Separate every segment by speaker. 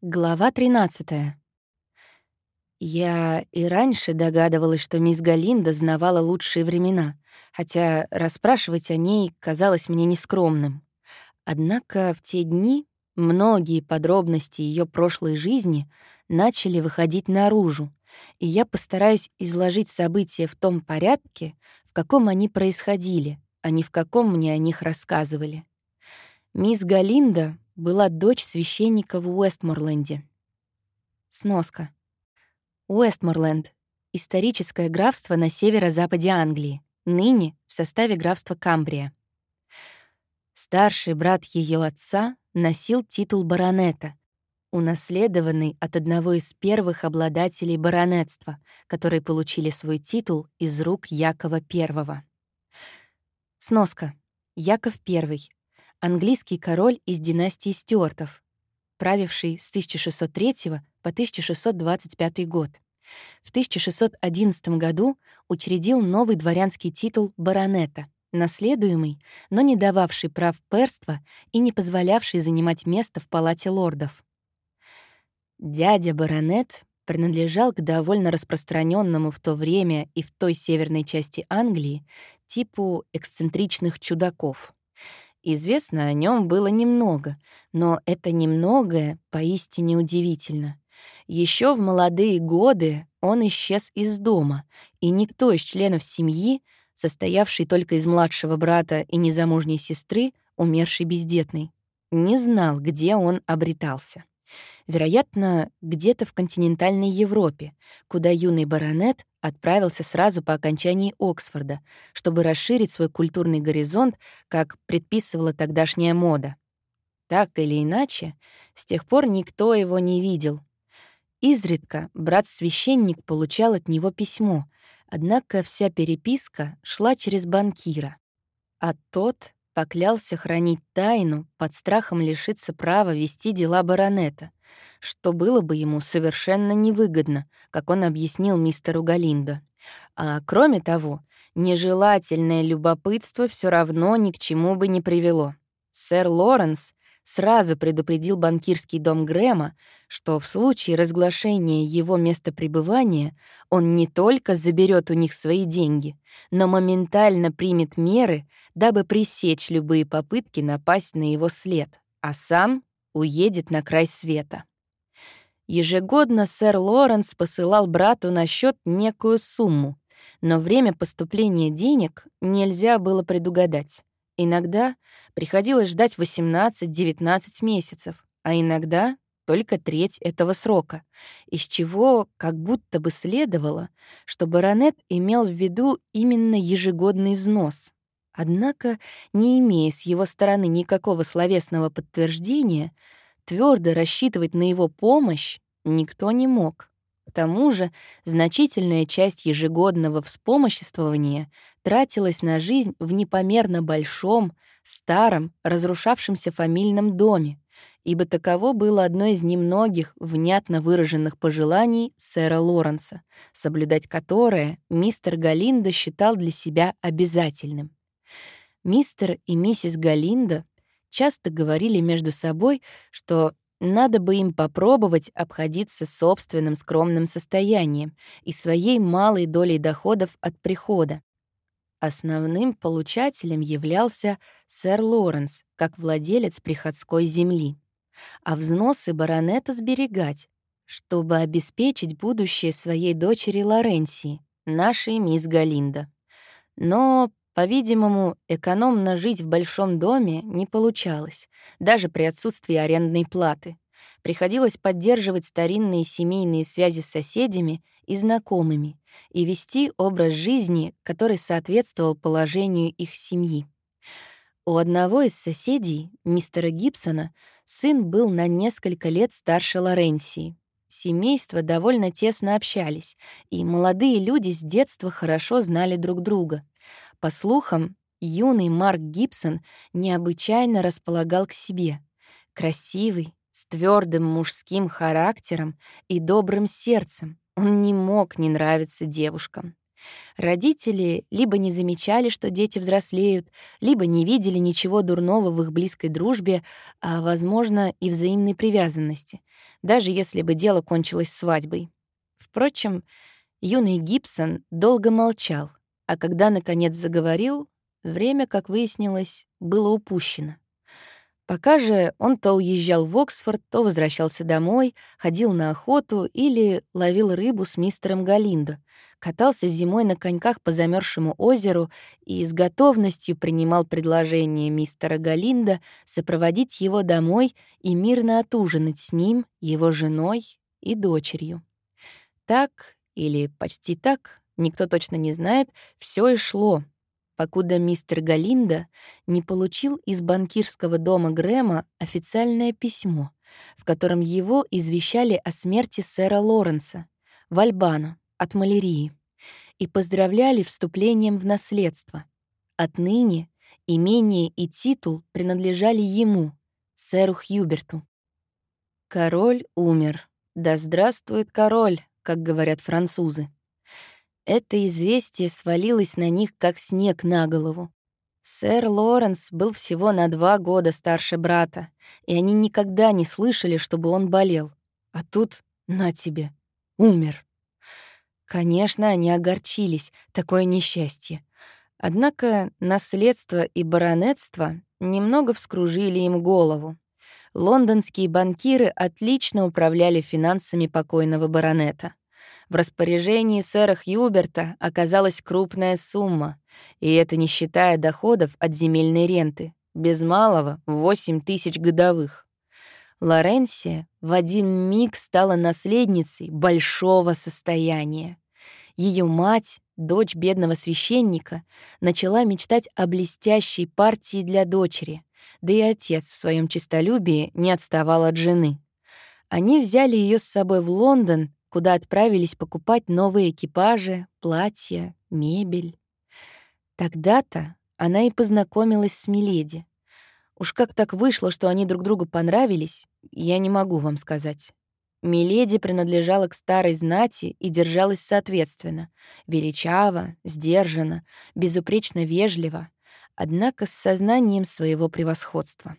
Speaker 1: Глава 13. Я и раньше догадывалась, что мисс Галинда знавала лучшие времена, хотя расспрашивать о ней казалось мне нескромным. Однако в те дни многие подробности ее прошлой жизни начали выходить наружу, и я постараюсь изложить события в том порядке, в каком они происходили, а не в каком мне о них рассказывали. Мисс Галинда была дочь священника в Уэстморленде. Сноска. Уэстморленд — историческое графство на северо-западе Англии, ныне в составе графства Камбрия. Старший брат ее отца носил титул баронета, унаследованный от одного из первых обладателей баронетства, которые получили свой титул из рук Якова I. Сноска. Яков I английский король из династии Стюартов, правивший с 1603 по 1625 год. В 1611 году учредил новый дворянский титул баронета, наследуемый, но не дававший прав перства и не позволявший занимать место в палате лордов. Дядя баронет принадлежал к довольно распространенному в то время и в той северной части Англии типу эксцентричных чудаков — Известно о нем было немного, но это немногое поистине удивительно. Еще в молодые годы он исчез из дома, и никто из членов семьи, состоявший только из младшего брата и незамужней сестры, умершей бездетной, не знал, где он обретался. Вероятно, где-то в континентальной Европе, куда юный баронет отправился сразу по окончании Оксфорда, чтобы расширить свой культурный горизонт, как предписывала тогдашняя мода. Так или иначе, с тех пор никто его не видел. Изредка брат-священник получал от него письмо, однако вся переписка шла через банкира. А тот поклялся хранить тайну под страхом лишиться права вести дела баронета, что было бы ему совершенно невыгодно, как он объяснил мистеру Галиндо. А кроме того, нежелательное любопытство все равно ни к чему бы не привело. Сэр Лоренс сразу предупредил банкирский дом Грэма, что в случае разглашения его места пребывания он не только заберет у них свои деньги, но моментально примет меры, дабы пресечь любые попытки напасть на его след, а сам уедет на край света. Ежегодно сэр Лоренс посылал брату на счет некую сумму, но время поступления денег нельзя было предугадать. Иногда приходилось ждать 18-19 месяцев, а иногда только треть этого срока, из чего как будто бы следовало, что баронет имел в виду именно ежегодный взнос. Однако, не имея с его стороны никакого словесного подтверждения, твердо рассчитывать на его помощь никто не мог. К тому же значительная часть ежегодного вспомоществования тратилась на жизнь в непомерно большом, старом, разрушавшемся фамильном доме, ибо таково было одно из немногих внятно выраженных пожеланий сэра Лоренса, соблюдать которое мистер Галинда считал для себя обязательным. Мистер и миссис Галинда часто говорили между собой, что надо бы им попробовать обходиться собственным скромным состоянием и своей малой долей доходов от прихода. Основным получателем являлся сэр Лоренс, как владелец приходской земли. А взносы баронета сберегать, чтобы обеспечить будущее своей дочери Лоренсии, нашей мисс Галинда. Но по-видимому, экономно жить в большом доме не получалось, даже при отсутствии арендной платы. Приходилось поддерживать старинные семейные связи с соседями и знакомыми и вести образ жизни, который соответствовал положению их семьи. У одного из соседей, мистера Гибсона, сын был на несколько лет старше Лоренсии. Семейства довольно тесно общались, и молодые люди с детства хорошо знали друг друга — по слухам, юный Марк Гибсон необычайно располагал к себе. Красивый, с твердым мужским характером и добрым сердцем, он не мог не нравиться девушкам. Родители либо не замечали, что дети взрослеют, либо не видели ничего дурного в их близкой дружбе, а, возможно, и взаимной привязанности, даже если бы дело кончилось свадьбой. Впрочем, юный Гибсон долго молчал, а когда, наконец, заговорил, время, как выяснилось, было упущено. Пока же он то уезжал в Оксфорд, то возвращался домой, ходил на охоту или ловил рыбу с мистером Галиндо, катался зимой на коньках по замерзшему озеру и с готовностью принимал предложение мистера Галинда сопроводить его домой и мирно отужинать с ним, его женой и дочерью. Так, или почти так, никто точно не знает, все и шло, покуда мистер Галинда не получил из банкирского дома Грэма официальное письмо, в котором его извещали о смерти сэра Лоренса в Альбано от малярии и поздравляли вступлением в наследство. Отныне имение и титул принадлежали ему, сэру Хьюберту. Король умер. Да здравствует король, как говорят французы. Это известие свалилось на них, как снег на голову. Сэр Лоренс был всего на два года старше брата, и они никогда не слышали, чтобы он болел. А тут, на тебе, умер. Конечно, они огорчились, такое несчастье. Однако наследство и баронетство немного вскружили им голову. Лондонские банкиры отлично управляли финансами покойного баронета. В распоряжении сэра Хьюберта оказалась крупная сумма, и это не считая доходов от земельной ренты, без малого — 8 тысяч годовых. Лоренсия в один миг стала наследницей большого состояния. Ее мать, дочь бедного священника, начала мечтать о блестящей партии для дочери, да и отец в своем честолюбии не отставал от жены. Они взяли ее с собой в Лондон куда отправились покупать новые экипажи, платья, мебель. Тогда-то она и познакомилась с Миледи. Уж как так вышло, что они друг другу понравились, я не могу вам сказать. Миледи принадлежала к старой знати и держалась соответственно. Величаво, сдержанно, безупречно вежливо, однако с сознанием своего превосходства.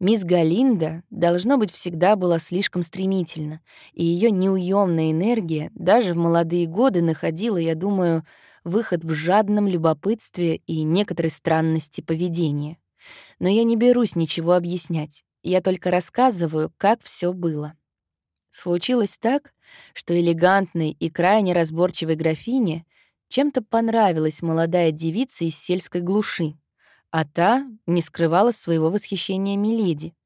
Speaker 1: Мисс Галинда, должно быть, всегда была слишком стремительна, и ее неуемная энергия даже в молодые годы находила, я думаю, выход в жадном любопытстве и некоторой странности поведения. Но я не берусь ничего объяснять, я только рассказываю, как все было. Случилось так, что элегантной и крайне разборчивой графине чем-то понравилась молодая девица из сельской глуши, а та не скрывала своего восхищения Миледи.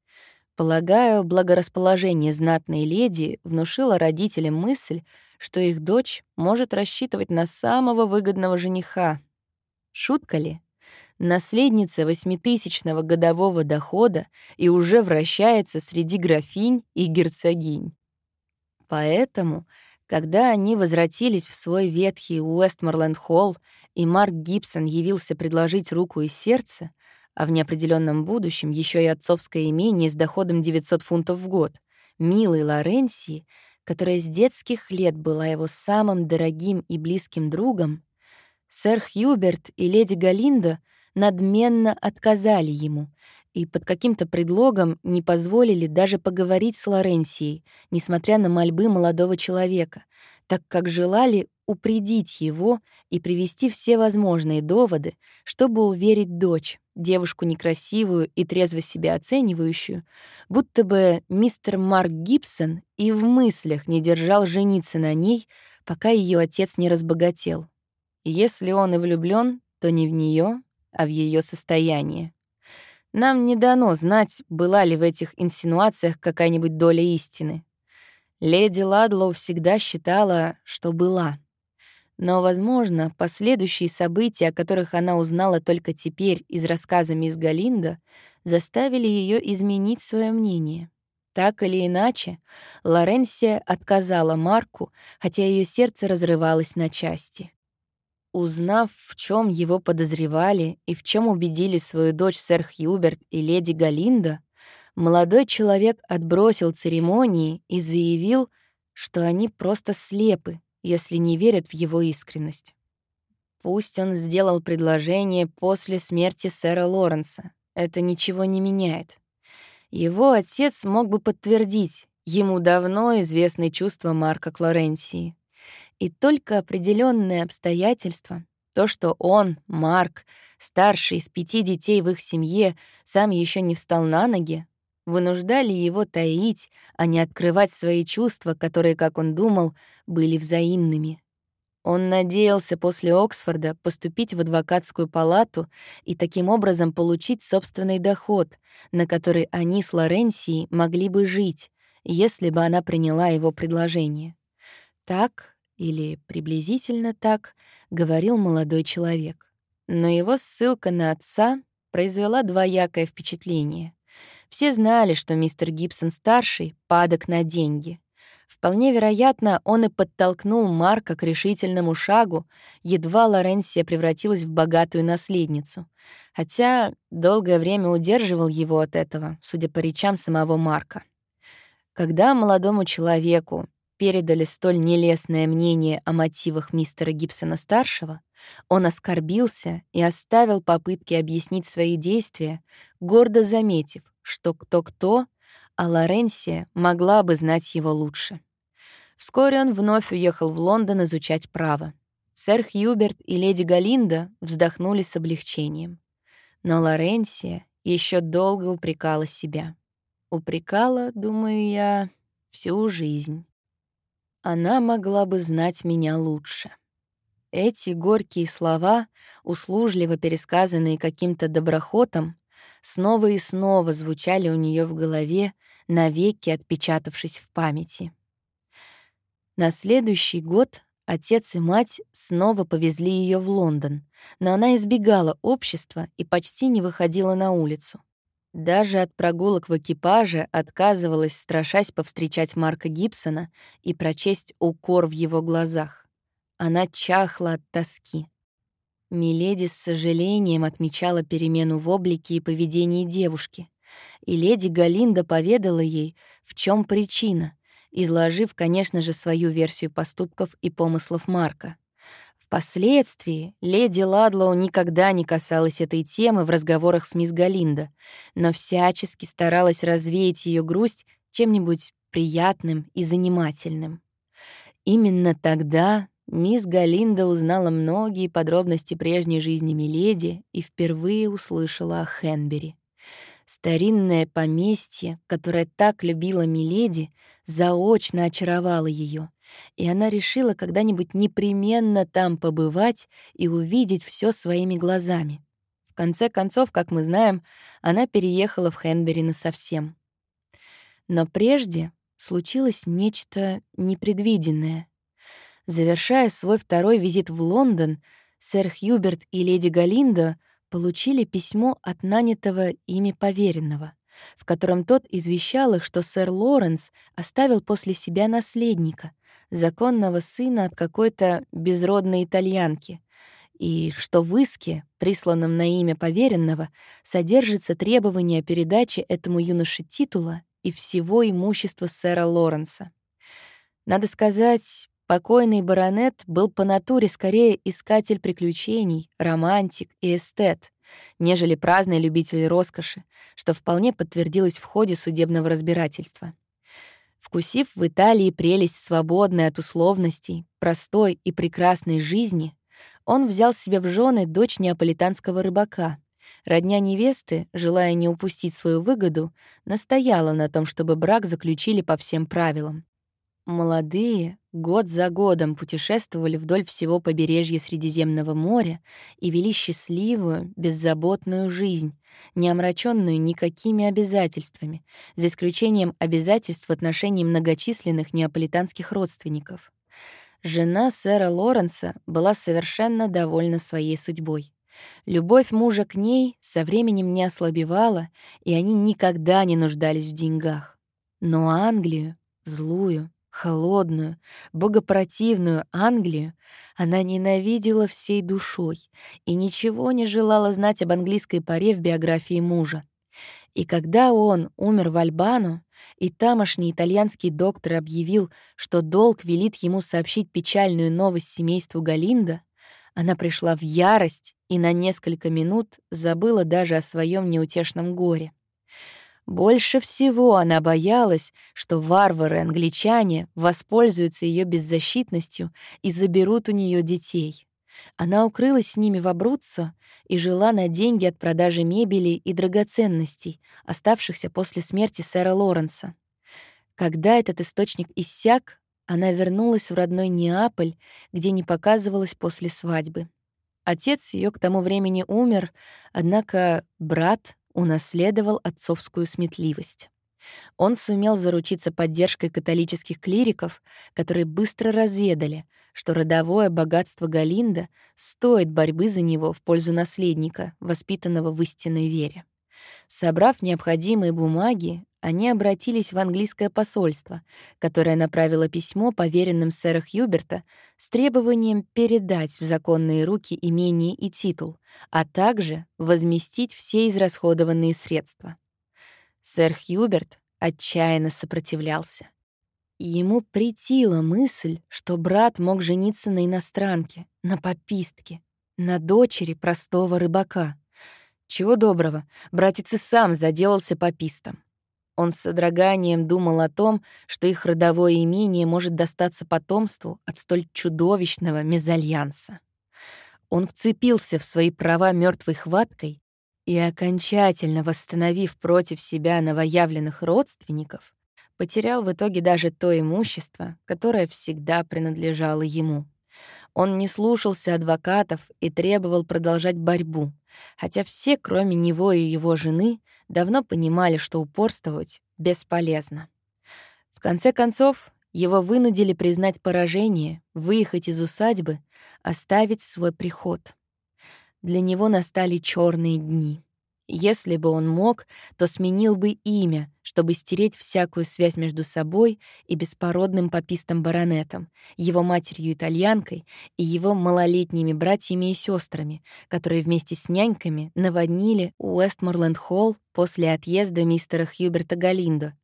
Speaker 1: Полагаю, благорасположение знатной леди внушило родителям мысль, что их дочь может рассчитывать на самого выгодного жениха. Шутка ли? Наследница восьмитысячного годового дохода и уже вращается среди графинь и герцогинь. Поэтому когда они возвратились в свой ветхий Уэстморленд-холл, и Марк Гибсон явился предложить руку и сердце, а в неопределенном будущем еще и отцовское имение с доходом 900 фунтов в год, милой Лоренсии, которая с детских лет была его самым дорогим и близким другом, сэр Хьюберт и леди Галинда надменно отказали ему и под каким-то предлогом не позволили даже поговорить с Лоренсией, несмотря на мольбы молодого человека, так как желали упредить его и привести все возможные доводы, чтобы уверить дочь, девушку некрасивую и трезво себя оценивающую, будто бы мистер Марк Гибсон и в мыслях не держал жениться на ней, пока ее отец не разбогател. Если он и влюблен, то не в нее, а в ее состояние. Нам не дано знать, была ли в этих инсинуациях какая-нибудь доля истины. Леди Ладлоу всегда считала, что была. Но, возможно, последующие события, о которых она узнала только теперь из рассказа мисс Галинда, заставили ее изменить свое мнение. Так или иначе, Лоренсия отказала Марку, хотя ее сердце разрывалось на части. Узнав, в чем его подозревали и в чем убедили свою дочь сэр Хьюберт и леди Галинда, молодой человек отбросил церемонии и заявил, что они просто слепы, если не верят в его искренность. Пусть он сделал предложение после смерти сэра Лоренса. Это ничего не меняет. Его отец мог бы подтвердить, ему давно известны чувства Марка Клоренсии. И только определенные обстоятельства, то, что он, Марк, старший из пяти детей в их семье, сам еще не встал на ноги, вынуждали его таить, а не открывать свои чувства, которые, как он думал, были взаимными. Он надеялся после Оксфорда поступить в адвокатскую палату и таким образом получить собственный доход, на который они с Лоренсией могли бы жить, если бы она приняла его предложение. Так, или приблизительно так, говорил молодой человек. Но его ссылка на отца произвела двоякое впечатление. Все знали, что мистер Гибсон-старший падок на деньги. Вполне вероятно, он и подтолкнул Марка к решительному шагу, едва Лоренсия превратилась в богатую наследницу. Хотя долгое время удерживал его от этого, судя по речам самого Марка. Когда молодому человеку передали столь нелестное мнение о мотивах мистера Гибсона-старшего, он оскорбился и оставил попытки объяснить свои действия, гордо заметив, что кто-кто, а Лоренсия могла бы знать его лучше. Вскоре он вновь уехал в Лондон изучать право. Сэр Хьюберт и леди Галинда вздохнули с облегчением. Но Лоренсия еще долго упрекала себя. Упрекала, думаю я, всю жизнь. Она могла бы знать меня лучше. Эти горькие слова, услужливо пересказанные каким-то доброхотом, снова и снова звучали у нее в голове, навеки отпечатавшись в памяти. На следующий год отец и мать снова повезли ее в Лондон, но она избегала общества и почти не выходила на улицу. Даже от прогулок в экипаже отказывалась, страшась повстречать Марка Гибсона и прочесть укор в его глазах. Она чахла от тоски. Миледи с сожалением отмечала перемену в облике и поведении девушки, и леди Галинда поведала ей, в чем причина, изложив, конечно же, свою версию поступков и помыслов Марка. Впоследствии леди Ладлоу никогда не касалась этой темы в разговорах с мисс Галинда, но всячески старалась развеять ее грусть чем-нибудь приятным и занимательным. Именно тогда Мисс Галинда узнала многие подробности прежней жизни Миледи и впервые услышала о Хенбери. Старинное поместье, которое так любила Миледи, заочно очаровало ее, и она решила когда-нибудь непременно там побывать и увидеть все своими глазами. В конце концов, как мы знаем, она переехала в Хенбери насовсем. Но прежде случилось нечто непредвиденное. Завершая свой второй визит в Лондон, сэр Хьюберт и леди Галинда получили письмо от нанятого ими поверенного, в котором тот извещал их, что сэр Лоренс оставил после себя наследника, законного сына от какой-то безродной итальянки, и что в иске, присланном на имя поверенного, содержится требование о передаче этому юноше титула и всего имущества сэра Лоренса. Надо сказать, Покойный баронет был по натуре скорее искатель приключений, романтик и эстет, нежели праздный любитель роскоши, что вполне подтвердилось в ходе судебного разбирательства. Вкусив в Италии прелесть свободной от условностей, простой и прекрасной жизни, он взял себе в жены дочь неаполитанского рыбака. Родня невесты, желая не упустить свою выгоду, настояла на том, чтобы брак заключили по всем правилам. Молодые год за годом путешествовали вдоль всего побережья Средиземного моря и вели счастливую, беззаботную жизнь, не омраченную никакими обязательствами, за исключением обязательств в отношении многочисленных неаполитанских родственников. Жена сэра Лоренса была совершенно довольна своей судьбой. Любовь мужа к ней со временем не ослабевала, и они никогда не нуждались в деньгах. Но Англию, злую, холодную, богопротивную Англию она ненавидела всей душой и ничего не желала знать об английской паре в биографии мужа. И когда он умер в Альбану, и тамошний итальянский доктор объявил, что долг велит ему сообщить печальную новость семейству Галинда, она пришла в ярость и на несколько минут забыла даже о своем неутешном горе. Больше всего она боялась, что варвары-англичане воспользуются ее беззащитностью и заберут у нее детей. Она укрылась с ними в Абруццо и жила на деньги от продажи мебели и драгоценностей, оставшихся после смерти сэра Лоренса. Когда этот источник иссяк, она вернулась в родной Неаполь, где не показывалась после свадьбы. Отец ее к тому времени умер, однако брат унаследовал отцовскую сметливость. Он сумел заручиться поддержкой католических клириков, которые быстро разведали, что родовое богатство Галинда стоит борьбы за него в пользу наследника, воспитанного в истинной вере. Собрав необходимые бумаги, они обратились в английское посольство, которое направило письмо поверенным сэра Хьюберта с требованием передать в законные руки имение и титул, а также возместить все израсходованные средства. Сэр Хьюберт отчаянно сопротивлялся. Ему притила мысль, что брат мог жениться на иностранке, на попистке, на дочери простого рыбака. Чего доброго, братец и сам заделался попистом. Он с содроганием думал о том, что их родовое имение может достаться потомству от столь чудовищного мезальянса. Он вцепился в свои права мертвой хваткой и, окончательно восстановив против себя новоявленных родственников, потерял в итоге даже то имущество, которое всегда принадлежало ему. Он не слушался адвокатов и требовал продолжать борьбу, хотя все, кроме него и его жены, давно понимали, что упорствовать бесполезно. В конце концов, его вынудили признать поражение, выехать из усадьбы, оставить свой приход. Для него настали черные дни. Если бы он мог, то сменил бы имя, чтобы стереть всякую связь между собой и беспородным попистом-баронетом, его матерью-итальянкой и его малолетними братьями и сестрами, которые вместе с няньками наводнили Уэстморленд-Холл после отъезда мистера Хьюберта Галиндо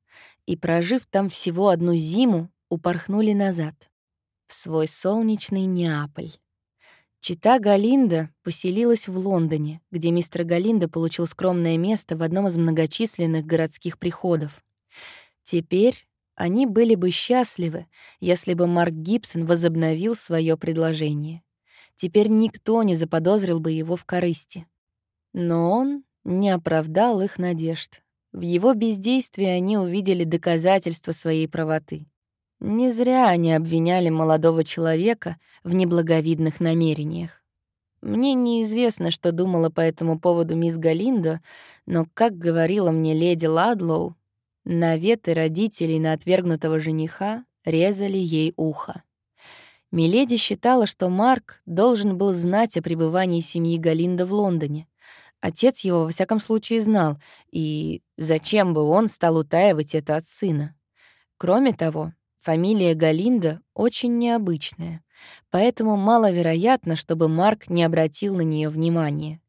Speaker 1: и, прожив там всего одну зиму, упорхнули назад, в свой солнечный Неаполь. Чита Галинда поселилась в Лондоне, где мистер Галинда получил скромное место в одном из многочисленных городских приходов. Теперь они были бы счастливы, если бы Марк Гибсон возобновил свое предложение. Теперь никто не заподозрил бы его в корысти. Но он не оправдал их надежд. В его бездействии они увидели доказательства своей правоты. Не зря они обвиняли молодого человека в неблаговидных намерениях. Мне неизвестно, что думала по этому поводу мисс Галиндо, но, как говорила мне леди Ладлоу, наветы родителей на отвергнутого жениха резали ей ухо. Миледи считала, что Марк должен был знать о пребывании семьи Галинда в Лондоне. Отец его, во всяком случае, знал, и зачем бы он стал утаивать это от сына? Кроме того, Фамилия Галинда очень необычная, поэтому маловероятно, чтобы Марк не обратил на нее внимания.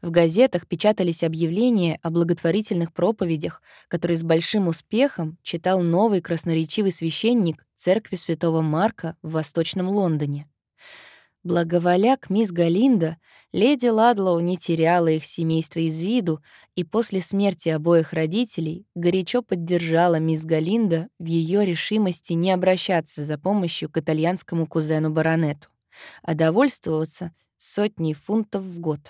Speaker 1: В газетах печатались объявления о благотворительных проповедях, которые с большим успехом читал новый красноречивый священник церкви Святого Марка в Восточном Лондоне. Благоволяк мисс Галинда, леди Ладлоу не теряла их семейство из виду и после смерти обоих родителей горячо поддержала мисс Галинда в ее решимости не обращаться за помощью к итальянскому кузену-баронету, а довольствоваться сотней фунтов в год.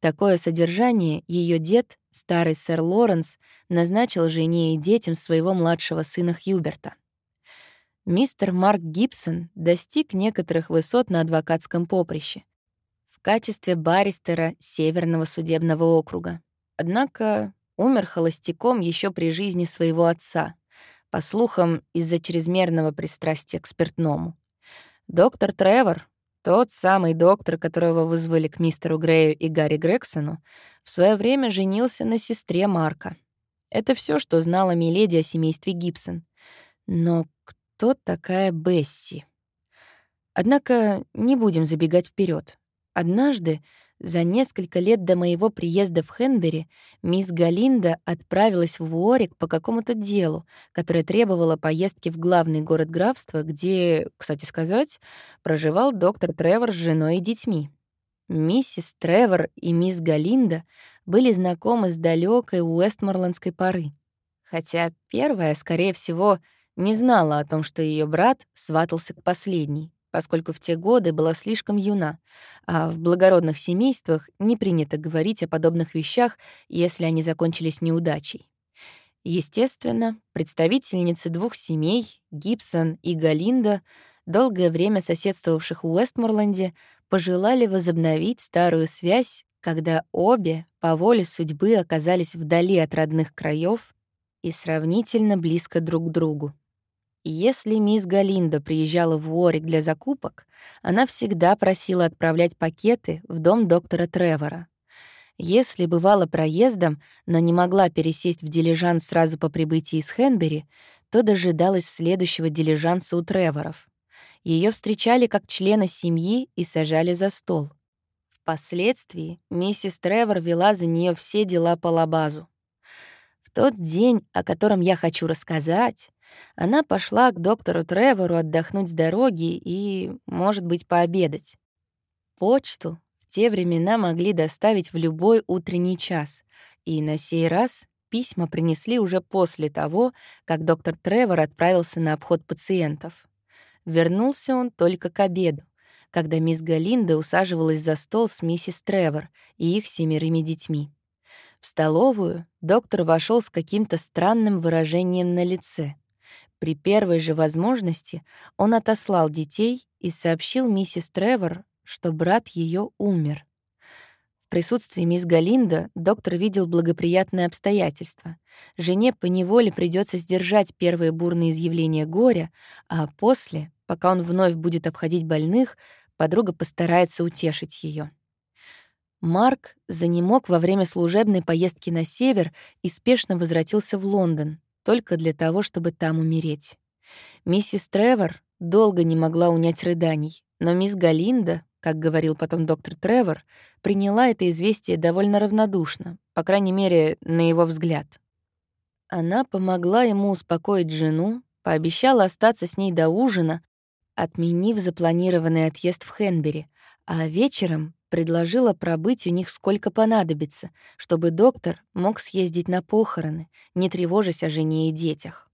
Speaker 1: Такое содержание ее дед, старый сэр Лоренс, назначил жене и детям своего младшего сына Хьюберта мистер Марк Гибсон достиг некоторых высот на адвокатском поприще в качестве баристера Северного судебного округа. Однако умер холостяком еще при жизни своего отца, по слухам, из-за чрезмерного пристрастия к спиртному. Доктор Тревор, тот самый доктор, которого вызвали к мистеру Грею и Гарри Грексону, в свое время женился на сестре Марка. Это все, что знала Миледи о семействе Гибсон. Но кто такая Бесси. Однако не будем забегать вперед. Однажды, за несколько лет до моего приезда в Хенбери мисс Галинда отправилась в Уорик по какому-то делу, которое требовало поездки в главный город графства, где, кстати сказать, проживал доктор Тревор с женой и детьми. Миссис Тревор и мисс Галинда были знакомы с далекой уэстморландской поры, хотя первая, скорее всего, не знала о том, что ее брат сватался к последней поскольку в те годы была слишком юна, а в благородных семействах не принято говорить о подобных вещах, если они закончились неудачей. Естественно, представительницы двух семей, Гибсон и Галинда, долгое время соседствовавших в Уэстморленде, пожелали возобновить старую связь, когда обе по воле судьбы оказались вдали от родных краев и сравнительно близко друг к другу. Если мисс Галинда приезжала в Уорик для закупок, она всегда просила отправлять пакеты в дом доктора Тревора. Если бывала проездом, но не могла пересесть в дилижанс сразу по прибытии из Хенбери, то дожидалась следующего дилижанса у Треворов. Ее встречали как члена семьи и сажали за стол. Впоследствии миссис Тревор вела за нее все дела по лабазу. В тот день, о котором я хочу рассказать, она пошла к доктору Тревору отдохнуть с дороги и, может быть, пообедать. Почту в те времена могли доставить в любой утренний час, и на сей раз письма принесли уже после того, как доктор Тревор отправился на обход пациентов. Вернулся он только к обеду, когда мисс Галинда усаживалась за стол с миссис Тревор и их семерыми детьми. В столовую доктор вошел с каким-то странным выражением на лице — при первой же возможности он отослал детей и сообщил миссис Тревор, что брат ее умер. В присутствии мисс Галинда доктор видел благоприятные обстоятельства. Жене поневоле придется сдержать первые бурные изъявления горя, а после, пока он вновь будет обходить больных, подруга постарается утешить ее. Марк занемог во время служебной поездки на север и спешно возвратился в Лондон, только для того, чтобы там умереть. Миссис Тревор долго не могла унять рыданий, но мисс Галинда, как говорил потом доктор Тревор, приняла это известие довольно равнодушно, по крайней мере, на его взгляд. Она помогла ему успокоить жену, пообещала остаться с ней до ужина, отменив запланированный отъезд в Хенбери, а вечером предложила пробыть у них сколько понадобится, чтобы доктор мог съездить на похороны, не тревожась о жене и детях.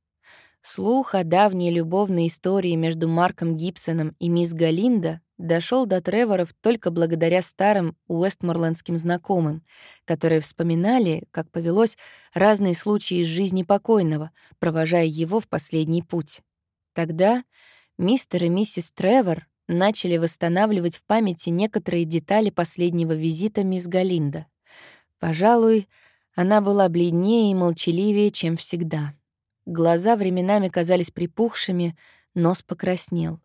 Speaker 1: Слух о давней любовной истории между Марком Гибсоном и мисс Галинда дошел до Треворов только благодаря старым уэстморландским знакомым, которые вспоминали, как повелось, разные случаи из жизни покойного, провожая его в последний путь. Тогда мистер и миссис Тревор начали восстанавливать в памяти некоторые детали последнего визита мисс Галинда. Пожалуй, она была бледнее и молчаливее, чем всегда. Глаза временами казались припухшими, нос покраснел.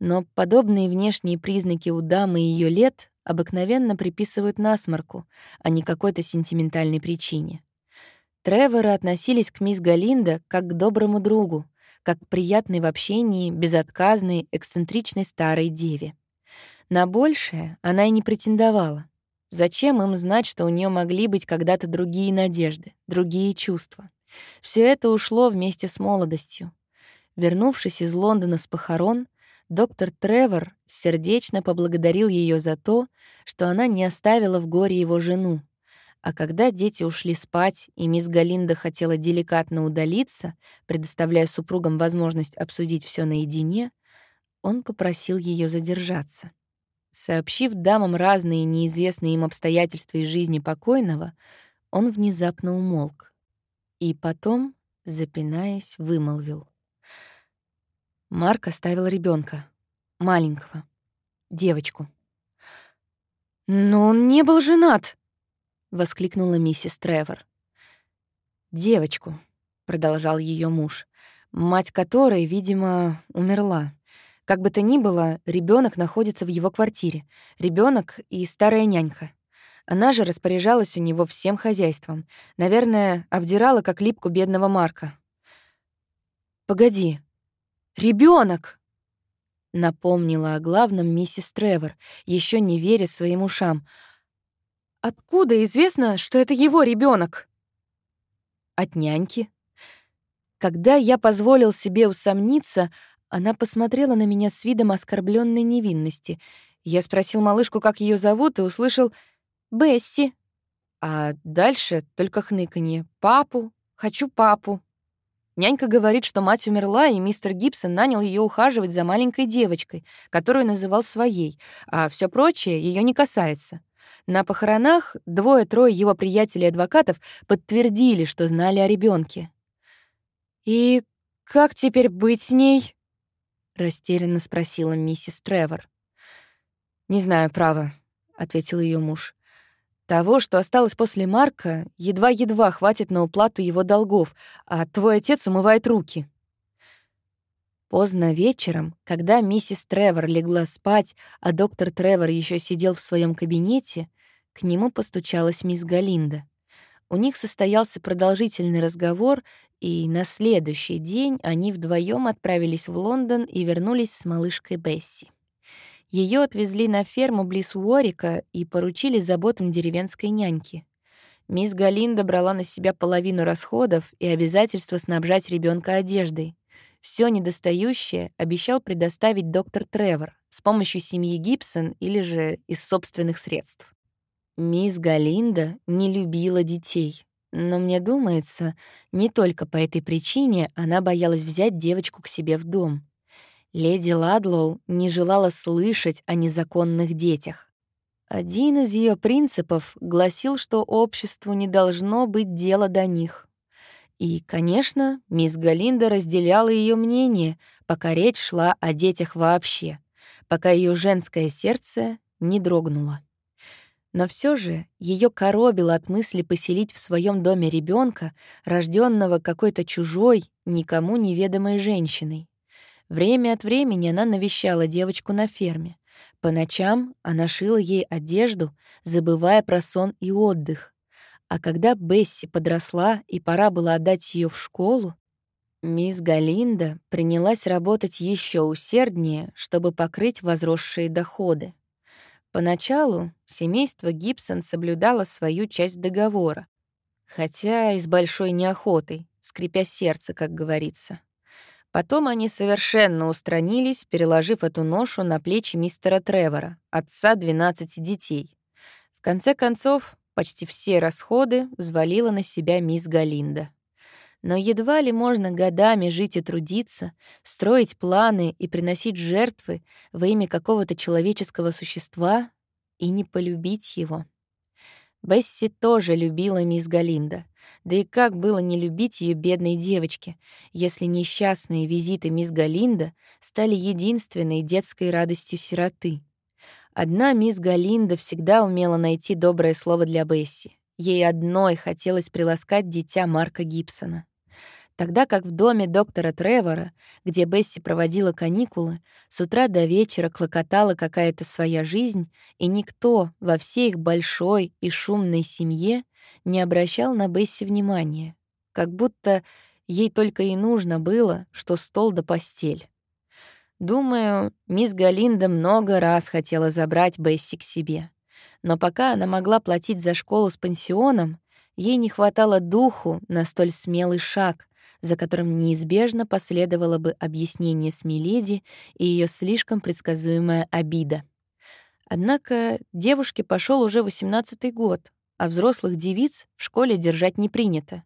Speaker 1: Но подобные внешние признаки у дамы ее лет обыкновенно приписывают насморку, а не какой-то сентиментальной причине. Треворы относились к мисс Галинда как к доброму другу, как приятной в общении, безотказной, эксцентричной старой деве. На большее она и не претендовала. Зачем им знать, что у нее могли быть когда-то другие надежды, другие чувства? Все это ушло вместе с молодостью. Вернувшись из Лондона с похорон, доктор Тревор сердечно поблагодарил ее за то, что она не оставила в горе его жену, а когда дети ушли спать, и мисс Галинда хотела деликатно удалиться, предоставляя супругам возможность обсудить все наедине, он попросил ее задержаться. Сообщив дамам разные неизвестные им обстоятельства из жизни покойного, он внезапно умолк. И потом, запинаясь, вымолвил. Марк оставил ребенка, маленького, девочку. «Но он не был женат!» Воскликнула миссис Тревор. Девочку, продолжал ее муж, мать которой, видимо, умерла. Как бы то ни было, ребенок находится в его квартире. Ребенок и старая нянька. Она же распоряжалась у него всем хозяйством. Наверное, обдирала как липку бедного Марка. «Погоди. ребенок! Напомнила о главном миссис Тревор, еще не веря своим ушам. Откуда известно, что это его ребенок? От няньки. Когда я позволил себе усомниться, она посмотрела на меня с видом оскорбленной невинности. Я спросил малышку, как ее зовут, и услышал «Бесси». А дальше только хныканье. «Папу, хочу папу». Нянька говорит, что мать умерла, и мистер Гибсон нанял ее ухаживать за маленькой девочкой, которую называл своей, а все прочее ее не касается. На похоронах двое-трое его приятелей-адвокатов подтвердили, что знали о ребенке. «И как теперь быть с ней?» — растерянно спросила миссис Тревор. «Не знаю, право», — ответил ее муж. «Того, что осталось после Марка, едва-едва хватит на уплату его долгов, а твой отец умывает руки». Поздно вечером, когда миссис Тревор легла спать, а доктор Тревор еще сидел в своем кабинете, к нему постучалась мисс Галинда. У них состоялся продолжительный разговор, и на следующий день они вдвоем отправились в Лондон и вернулись с малышкой Бесси. Ее отвезли на ферму близ Уорика и поручили заботам деревенской няньки. Мисс Галинда брала на себя половину расходов и обязательство снабжать ребенка одеждой. Все недостающее обещал предоставить доктор Тревор с помощью семьи Гибсон или же из собственных средств. Мисс Галинда не любила детей, но мне думается, не только по этой причине она боялась взять девочку к себе в дом. Леди Ладлоу не желала слышать о незаконных детях. Один из ее принципов гласил, что обществу не должно быть дела до них. И, конечно, мисс Галинда разделяла ее мнение, пока речь шла о детях вообще, пока ее женское сердце не дрогнуло. Но все же ее коробило от мысли поселить в своем доме ребенка, рожденного какой-то чужой, никому неведомой женщиной. Время от времени она навещала девочку на ферме. По ночам она шила ей одежду, забывая про сон и отдых. А когда Бесси подросла и пора было отдать ее в школу, мисс Галинда принялась работать еще усерднее, чтобы покрыть возросшие доходы. Поначалу семейство Гибсон соблюдало свою часть договора, хотя и с большой неохотой, скрипя сердце, как говорится. Потом они совершенно устранились, переложив эту ношу на плечи мистера Тревора, отца 12 детей. В конце концов, почти все расходы взвалила на себя мисс Галинда. Но едва ли можно годами жить и трудиться, строить планы и приносить жертвы во имя какого-то человеческого существа и не полюбить его. Бесси тоже любила мисс Галинда. Да и как было не любить ее бедной девочке, если несчастные визиты мисс Галинда стали единственной детской радостью сироты. Одна мисс Галинда всегда умела найти доброе слово для Бесси. Ей одной хотелось приласкать дитя Марка Гибсона тогда как в доме доктора Тревора, где Бесси проводила каникулы, с утра до вечера клокотала какая-то своя жизнь, и никто во всей их большой и шумной семье не обращал на Бесси внимания, как будто ей только и нужно было, что стол да постель. Думаю, мисс Галинда много раз хотела забрать Бесси к себе. Но пока она могла платить за школу с пансионом, ей не хватало духу на столь смелый шаг, за которым неизбежно последовало бы объяснение с Миледи и ее слишком предсказуемая обида. Однако девушке пошел уже восемнадцатый год, а взрослых девиц в школе держать не принято.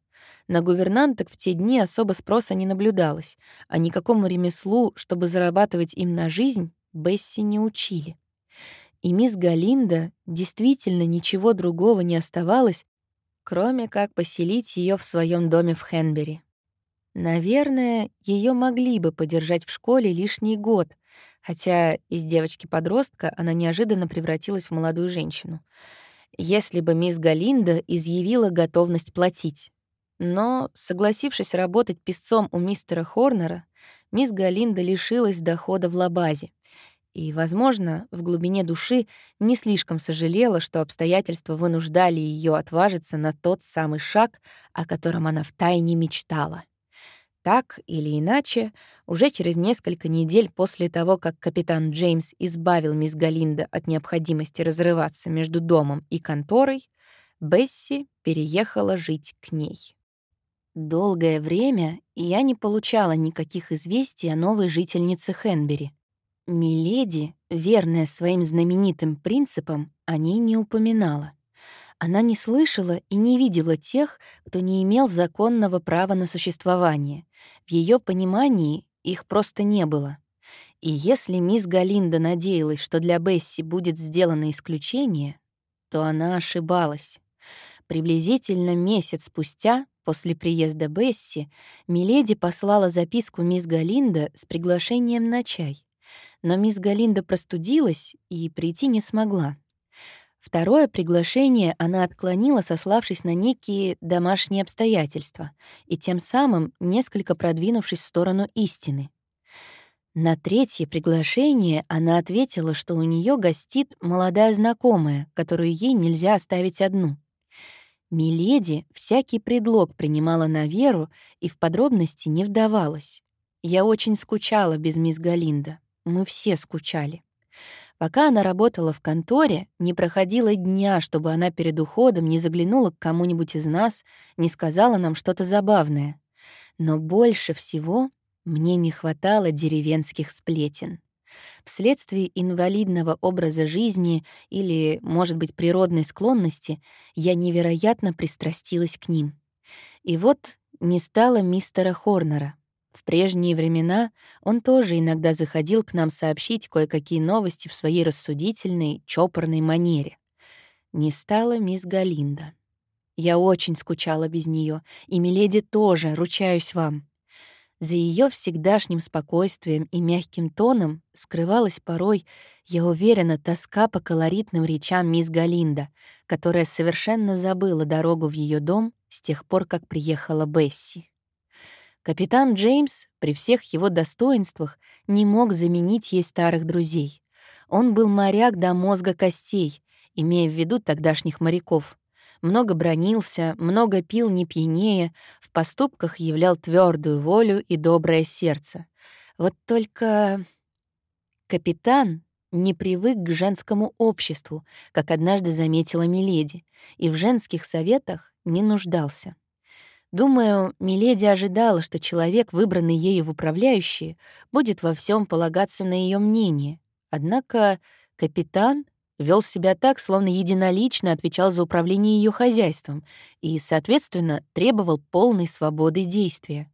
Speaker 1: На гувернанток в те дни особо спроса не наблюдалось, а никакому ремеслу, чтобы зарабатывать им на жизнь, Бесси не учили. И мисс Галинда действительно ничего другого не оставалось, кроме как поселить ее в своем доме в Хенбери. Наверное, ее могли бы подержать в школе лишний год, хотя из девочки-подростка она неожиданно превратилась в молодую женщину, если бы мисс Галинда изъявила готовность платить. Но, согласившись работать песцом у мистера Хорнера, мисс Галинда лишилась дохода в лабазе и, возможно, в глубине души не слишком сожалела, что обстоятельства вынуждали ее отважиться на тот самый шаг, о котором она втайне мечтала. Так или иначе, уже через несколько недель после того, как капитан Джеймс избавил мисс Галинда от необходимости разрываться между домом и конторой, Бесси переехала жить к ней. Долгое время я не получала никаких известий о новой жительнице Хенбери. Миледи, верная своим знаменитым принципам, о ней не упоминала. Она не слышала и не видела тех, кто не имел законного права на существование. В ее понимании их просто не было. И если мисс Галинда надеялась, что для Бесси будет сделано исключение, то она ошибалась. Приблизительно месяц спустя, после приезда Бесси, Миледи послала записку мисс Галинда с приглашением на чай. Но мисс Галинда простудилась и прийти не смогла. Второе приглашение она отклонила, сославшись на некие домашние обстоятельства и тем самым несколько продвинувшись в сторону истины. На третье приглашение она ответила, что у нее гостит молодая знакомая, которую ей нельзя оставить одну. Миледи всякий предлог принимала на веру и в подробности не вдавалась. Я очень скучала без мисс Галинда. Мы все скучали. Пока она работала в конторе, не проходило дня, чтобы она перед уходом не заглянула к кому-нибудь из нас, не сказала нам что-то забавное. Но больше всего мне не хватало деревенских сплетен. Вследствие инвалидного образа жизни или, может быть, природной склонности, я невероятно пристрастилась к ним. И вот не стало мистера Хорнера. В прежние времена он тоже иногда заходил к нам сообщить кое-какие новости в своей рассудительной, чопорной манере. Не стала мисс Галинда. Я очень скучала без нее, и Миледи тоже, ручаюсь вам. За ее всегдашним спокойствием и мягким тоном скрывалась порой, я уверена, тоска по колоритным речам мисс Галинда, которая совершенно забыла дорогу в ее дом с тех пор, как приехала Бесси. Капитан Джеймс, при всех его достоинствах, не мог заменить ей старых друзей. Он был моряк до мозга костей, имея в виду тогдашних моряков много бронился, много пил не пьянее, в поступках являл твердую волю и доброе сердце. Вот только капитан не привык к женскому обществу, как однажды заметила Миледи, и в женских советах не нуждался. Думаю, Миледи ожидала, что человек, выбранный ею в управляющие, будет во всем полагаться на ее мнение. Однако капитан вел себя так, словно единолично отвечал за управление ее хозяйством и, соответственно, требовал полной свободы действия.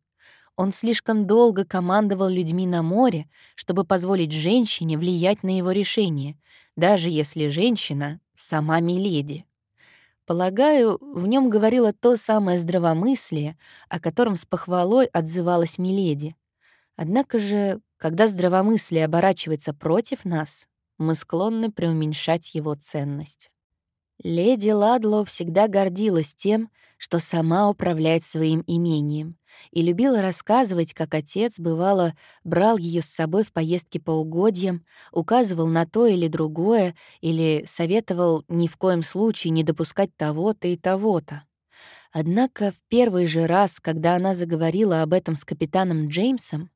Speaker 1: Он слишком долго командовал людьми на море, чтобы позволить женщине влиять на его решение, даже если женщина — сама Миледи. Полагаю, в нем говорило то самое здравомыслие, о котором с похвалой отзывалась Миледи. Однако же, когда здравомыслие оборачивается против нас, мы склонны преуменьшать его ценность. Леди Ладлоу всегда гордилась тем, что сама управляет своим имением, и любила рассказывать, как отец, бывало, брал ее с собой в поездки по угодьям, указывал на то или другое, или советовал ни в коем случае не допускать того-то и того-то. Однако в первый же раз, когда она заговорила об этом с капитаном Джеймсом,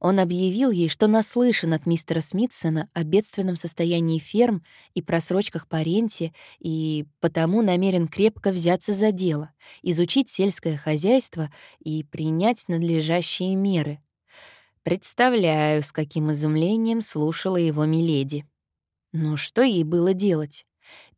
Speaker 1: он объявил ей, что наслышан от мистера Смитсона о бедственном состоянии ферм и просрочках по ренте, и потому намерен крепко взяться за дело, изучить сельское хозяйство и принять надлежащие меры. Представляю, с каким изумлением слушала его Миледи. Но что ей было делать?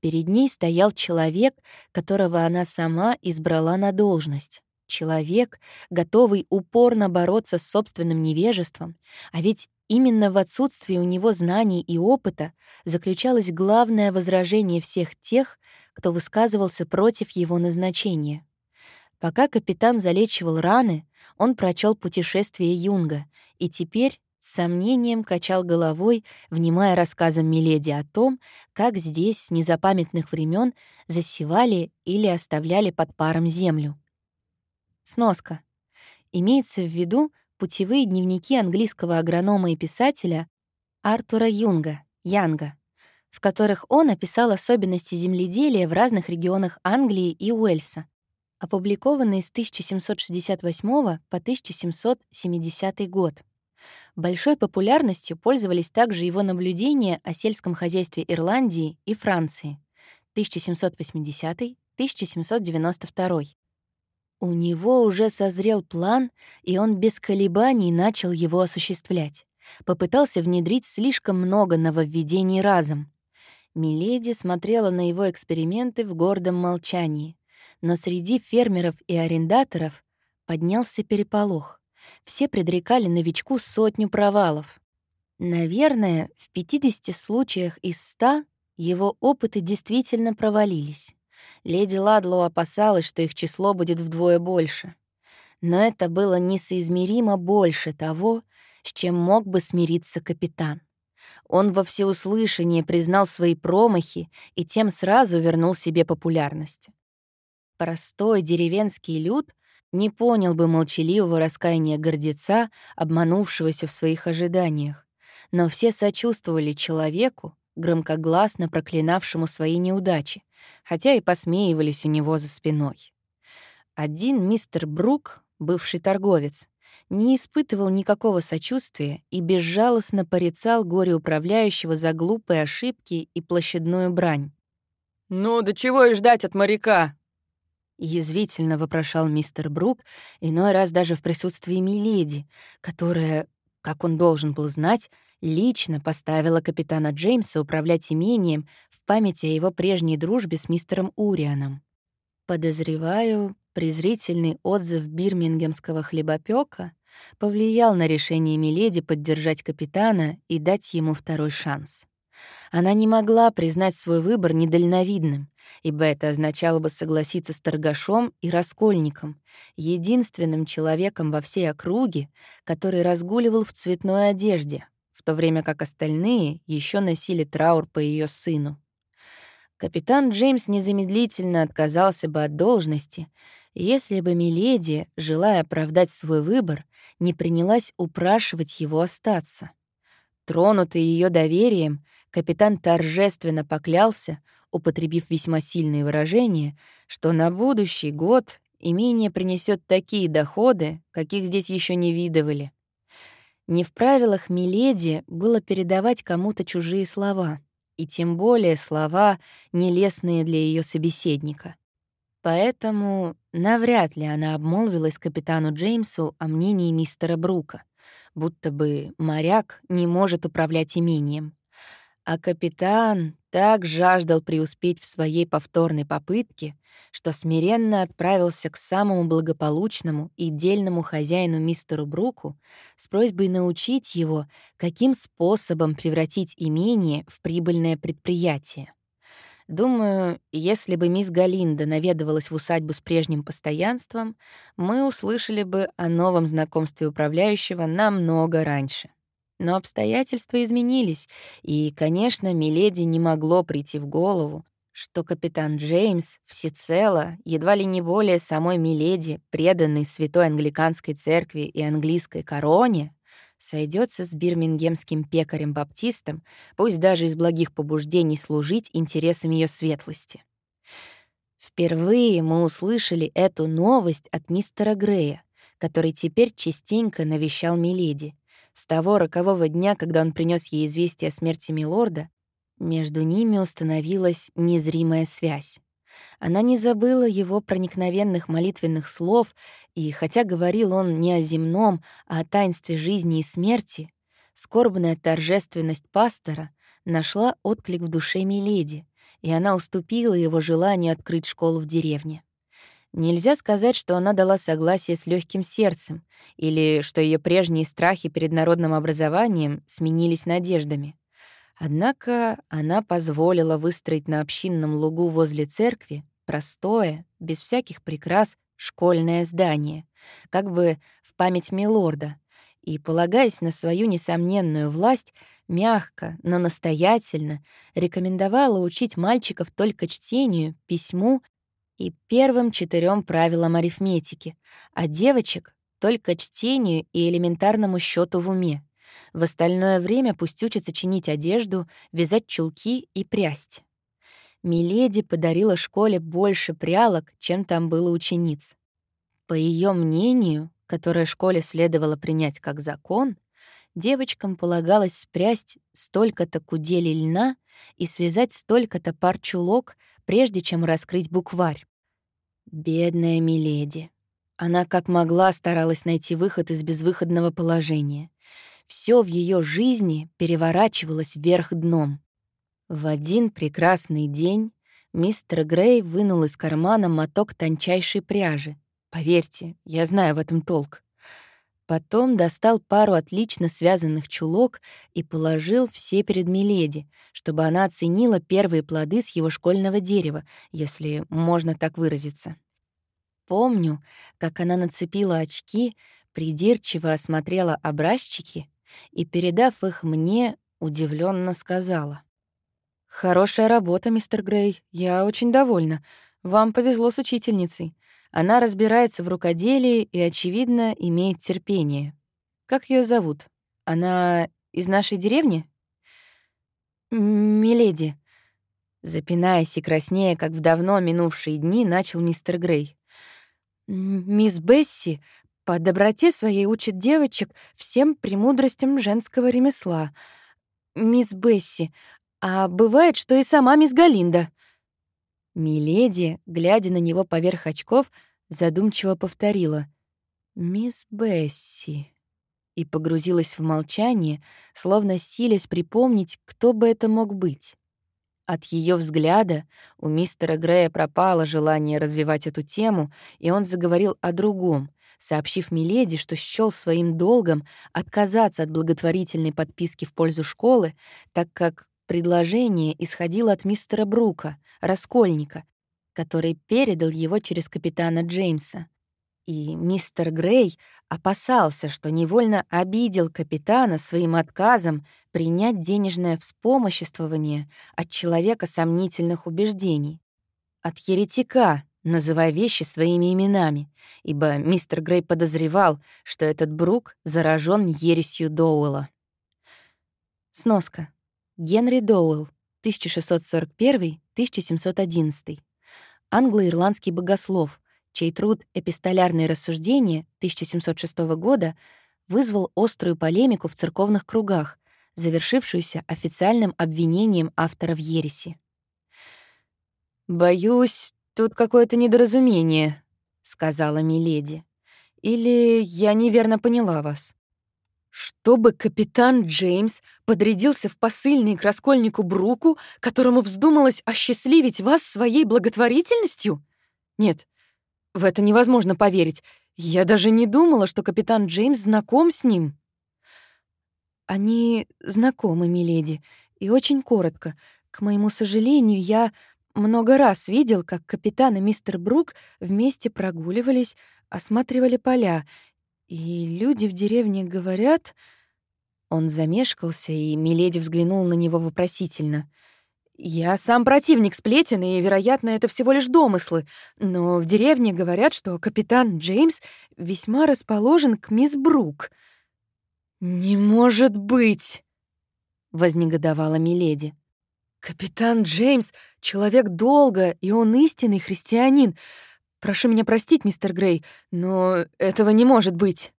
Speaker 1: Перед ней стоял человек, которого она сама избрала на должность. Человек, готовый упорно бороться с собственным невежеством, а ведь именно в отсутствии у него знаний и опыта заключалось главное возражение всех тех, кто высказывался против его назначения. Пока капитан залечивал раны, он прочел «Путешествие Юнга» и теперь с сомнением качал головой, внимая рассказам Миледи о том, как здесь с незапамятных времен засевали или оставляли под паром землю. Сноска. Имеется в виду путевые дневники английского агронома и писателя Артура Юнга, Янга, в которых он описал особенности земледелия в разных регионах Англии и Уэльса. опубликованный с 1768 по 1770 год. Большой популярностью пользовались также его наблюдения о сельском хозяйстве Ирландии и Франции 1780-1792. У него уже созрел план, и он без колебаний начал его осуществлять. Попытался внедрить слишком много нововведений разом. Миледи смотрела на его эксперименты в гордом молчании, но среди фермеров и арендаторов поднялся переполох. Все предрекали новичку сотню провалов. Наверное, в 50 случаях из 100 его опыты действительно провалились. Леди Ладлоу опасалась, что их число будет вдвое больше. Но это было несоизмеримо больше того, с чем мог бы смириться капитан. Он во всеуслышание признал свои промахи и тем сразу вернул себе популярность. Простой деревенский люд не понял бы молчаливого раскаяния гордеца, обманувшегося в своих ожиданиях, но все сочувствовали человеку, громкогласно проклинавшему свои неудачи, хотя и посмеивались у него за спиной. Один мистер Брук, бывший торговец, не испытывал никакого сочувствия и безжалостно порицал горе управляющего за глупые ошибки и площадную брань.
Speaker 2: «Ну, до чего и ждать от моряка?»
Speaker 1: Язвительно вопрошал мистер Брук, иной раз даже в присутствии Миледи, которая, как он должен был знать, лично поставила капитана Джеймса управлять имением в память о его прежней дружбе с мистером Урианом. Подозреваю, презрительный отзыв бирмингемского хлебопека повлиял на решение Миледи поддержать капитана и дать ему второй шанс. Она не могла признать свой выбор недальновидным, ибо это означало бы согласиться с торгашом и раскольником, единственным человеком во всей округе, который разгуливал в цветной одежде, то время как остальные еще носили траур по ее сыну. Капитан Джеймс незамедлительно отказался бы от должности, если бы Миледи, желая оправдать свой выбор, не принялась упрашивать его остаться. Тронутый ее доверием, капитан торжественно поклялся, употребив весьма сильные выражения, что на будущий год имение принесет такие доходы, каких здесь еще не видывали. Не в правилах Миледи было передавать кому-то чужие слова, и тем более слова, нелестные для ее собеседника. Поэтому навряд ли она обмолвилась капитану Джеймсу о мнении мистера Брука, будто бы моряк не может управлять имением. А капитан так жаждал преуспеть в своей повторной попытке, что смиренно отправился к самому благополучному и дельному хозяину мистеру Бруку с просьбой научить его, каким способом превратить имение в прибыльное предприятие. Думаю, если бы мисс Галинда наведывалась в усадьбу с прежним постоянством, мы услышали бы о новом знакомстве управляющего намного раньше. Но обстоятельства изменились, и, конечно, Миледи не могло прийти в голову, что капитан Джеймс всецело, едва ли не более самой Миледи, преданный святой англиканской церкви и английской короне, сойдется с бирмингемским пекарем-баптистом, пусть даже из благих побуждений служить интересам ее светлости. Впервые мы услышали эту новость от мистера Грея, который теперь частенько навещал Миледи. С того рокового дня, когда он принес ей известие о смерти Милорда, между ними установилась незримая связь. Она не забыла его проникновенных молитвенных слов, и хотя говорил он не о земном, а о таинстве жизни и смерти, скорбная торжественность пастора нашла отклик в душе Миледи, и она уступила его желанию открыть школу в деревне. Нельзя сказать, что она дала согласие с легким сердцем, или что ее прежние страхи перед народным образованием сменились надеждами. Однако она позволила выстроить на общинном лугу возле церкви простое, без всяких прикрас, школьное здание, как бы в память милорда, и, полагаясь на свою несомненную власть, мягко, но настоятельно рекомендовала учить мальчиков только чтению, письму и первым четырем правилам арифметики, а девочек — только чтению и элементарному счету в уме. В остальное время пусть учится чинить одежду, вязать чулки и прясть. Миледи подарила школе больше прялок, чем там было учениц. По ее мнению, которое школе следовало принять как закон, девочкам полагалось спрясть столько-то куделей льна и связать столько-то пар чулок, прежде чем раскрыть букварь. Бедная Миледи. Она как могла старалась найти выход из безвыходного положения. Все в ее жизни переворачивалось вверх дном. В один прекрасный день мистер Грей вынул из кармана моток тончайшей пряжи. Поверьте, я знаю в этом толк. Потом достал пару отлично связанных чулок и положил все перед Миледи, чтобы она оценила первые плоды с его школьного дерева, если можно так выразиться. Помню, как она нацепила очки, придирчиво осмотрела образчики и, передав их мне, удивленно сказала. «Хорошая работа, мистер Грей. Я очень довольна. Вам повезло с учительницей. Она разбирается в рукоделии и, очевидно, имеет терпение. Как ее зовут? Она из нашей деревни? Миледи. Запинаясь и краснея, как в давно минувшие дни, начал мистер Грей. Мисс Бесси по доброте своей учит девочек всем премудростям женского ремесла. Мисс Бесси, а бывает, что и сама мисс Галинда — Миледи, глядя на него поверх очков, задумчиво повторила «Мисс Бесси» и погрузилась в молчание, словно силясь припомнить, кто бы это мог быть. От ее взгляда у мистера Грея пропало желание развивать эту тему, и он заговорил о другом, сообщив Миледи, что счёл своим долгом отказаться от благотворительной подписки в пользу школы, так как Предложение исходило от мистера Брука, раскольника, который передал его через капитана Джеймса. И мистер Грей опасался, что невольно обидел капитана своим отказом принять денежное вспомоществование от человека сомнительных убеждений. От еретика, называя вещи своими именами, ибо мистер Грей подозревал, что этот Брук заражен ересью Доуэлла. Сноска. Генри Доуэлл, 1641-1711. Англо-ирландский богослов, чей труд «Эпистолярные рассуждения» 1706 года вызвал острую полемику в церковных кругах, завершившуюся официальным обвинением автора в ереси. «Боюсь, тут какое-то недоразумение», — сказала Миледи. «Или я неверно поняла вас?» Чтобы капитан Джеймс подрядился в посыльный к раскольнику Бруку, которому вздумалось осчастливить вас своей благотворительностью? Нет, в это невозможно поверить. Я даже не думала, что капитан Джеймс знаком с ним. Они знакомы, миледи, и очень коротко. К моему сожалению, я много раз видел, как капитан и мистер Брук вместе прогуливались, осматривали поля, и люди в деревне говорят... Он замешкался, и Миледи взглянул на него вопросительно. «Я сам противник сплетен, и, вероятно, это всего лишь домыслы, но в деревне говорят, что капитан Джеймс весьма расположен к мисс Брук». «Не может быть!» — вознегодовала Миледи. «Капитан Джеймс — человек долго, и он истинный христианин. Прошу меня простить, мистер Грей, но этого не может быть».